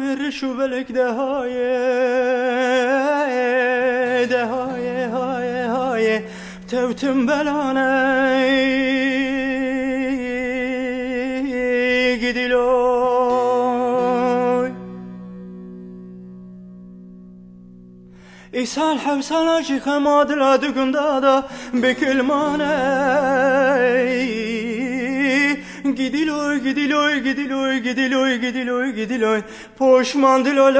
veririş şu belek de haye de haye. Haye haye tevtim belane. Gidiloy İsal hevsal acı hem adla düğünde da bekilmane Gidiloy gidiloy gidiloy gidiloy gidiloy gidiloy Poşmandiloy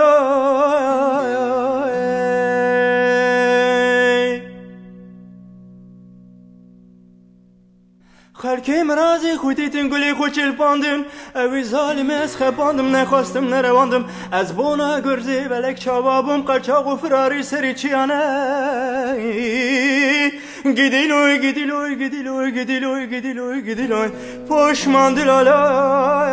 خرکیم رازی خودیتین گلی خوچل پاندن اوی ظالم از خپاندم نخواستم نرواندم از بونا گرزی بلک چابابم قچاق و فراری سری چیانه Gidil oğl, gidil oğl, gidil oğl, gidil Gidiloy gidiloy gidiloy gidiloy gidiloy gidiloy Poşmandılalay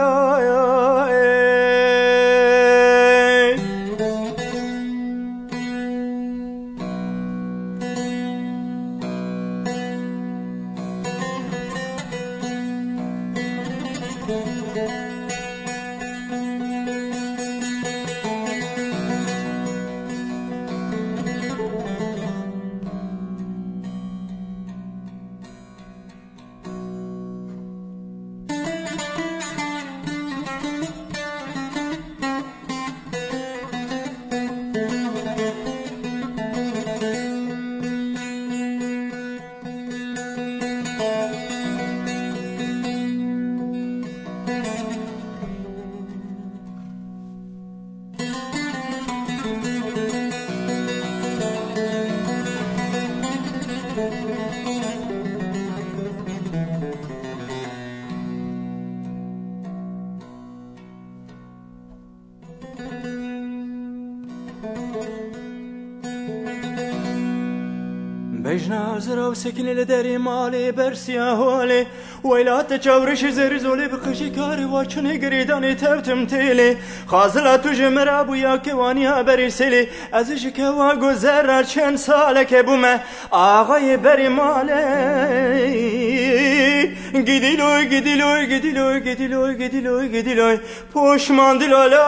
مجنا زرا سكن لداري مالي برسيا هولي ويلا تجاورش زرزولي بقشي كاري واچني قريداني تبتم تيلي خازلا تجمر ابو يا كوانيها برسلي ازش كوا گذر چند سال که بومه آقای بری ماله گدیلوی گدیلوی گدیلوی گدیلوی گدیلوی گدیلوی پشمان دلالا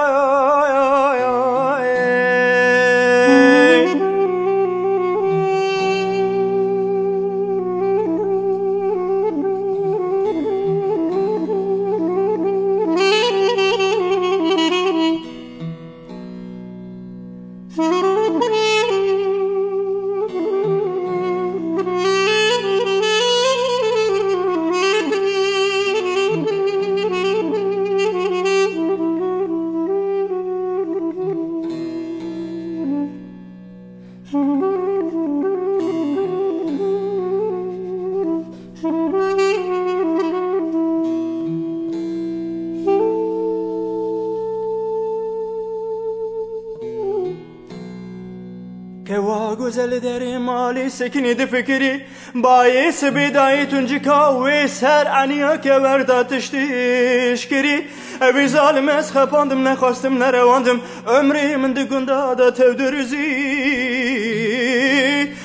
Heva güzel derim ali sekinidi fikri. Bayis bidayetun cikavis her aniya keverda tiştişkiri Evi zalimez xepandım ne xastim ne revandım. Ömrimin digunda da tevdürüzi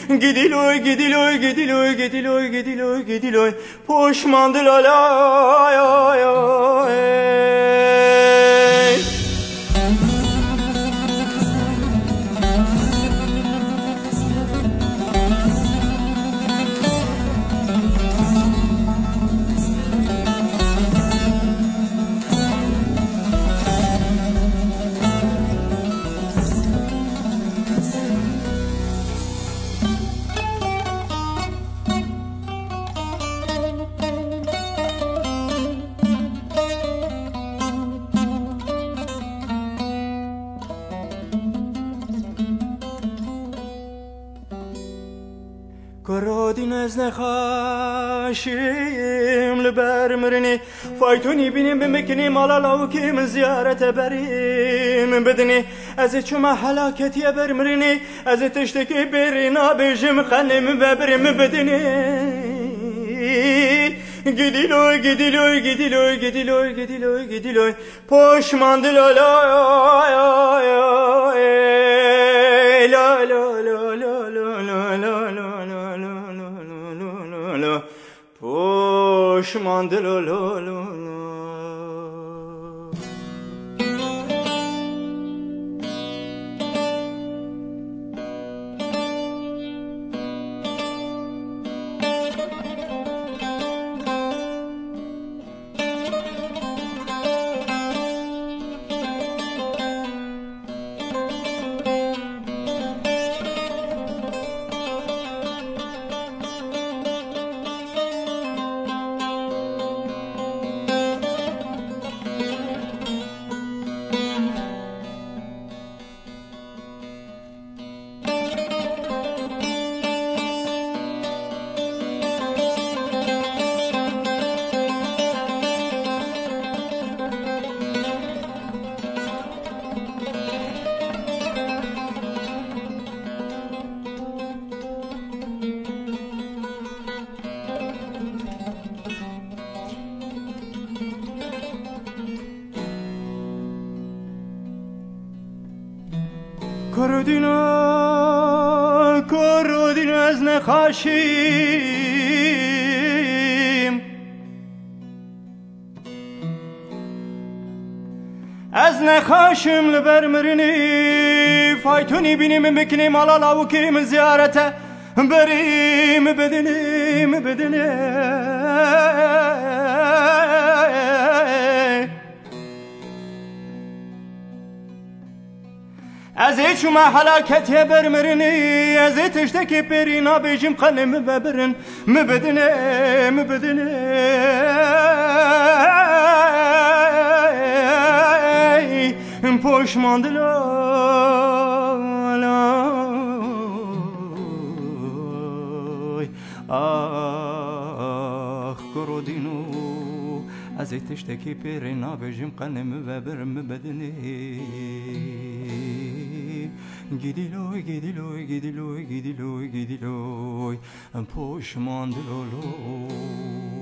Gidiloy gidiloy gidiloy gidiloy gidiloy gidiloy Poşmandı lalay ay ay ay. از نخاشیم لبر مرنی فایتونی بینیم بمکنی مالا لاوکی من زیارت بریم بدنی از چما حلاکتی بر مرنی از تشتکی برینا بجم خنم ببرم بدنی Gidiloy gidiloy gidiloy gidiloy gidiloy gidiloy Poşmandıloy la la la la Poşmandıloy la la کردینا کردین از نخاشیم از نخاشم لبر مرنی فایتونی بینیم بکنیم علا لاوکیم زیارته بریم بدنیم بدنیم Ez şu halaket ye bermerini Ez tişteki perina bejim kale mi beberin Mi bedine mi bedine Poşman آخ کرودینو از تشتکی پیر نابجیم قنم و برم بدنی Gidiloy, gidiloy, gidiloy, gidiloy, gidiloy, poşman diloloy.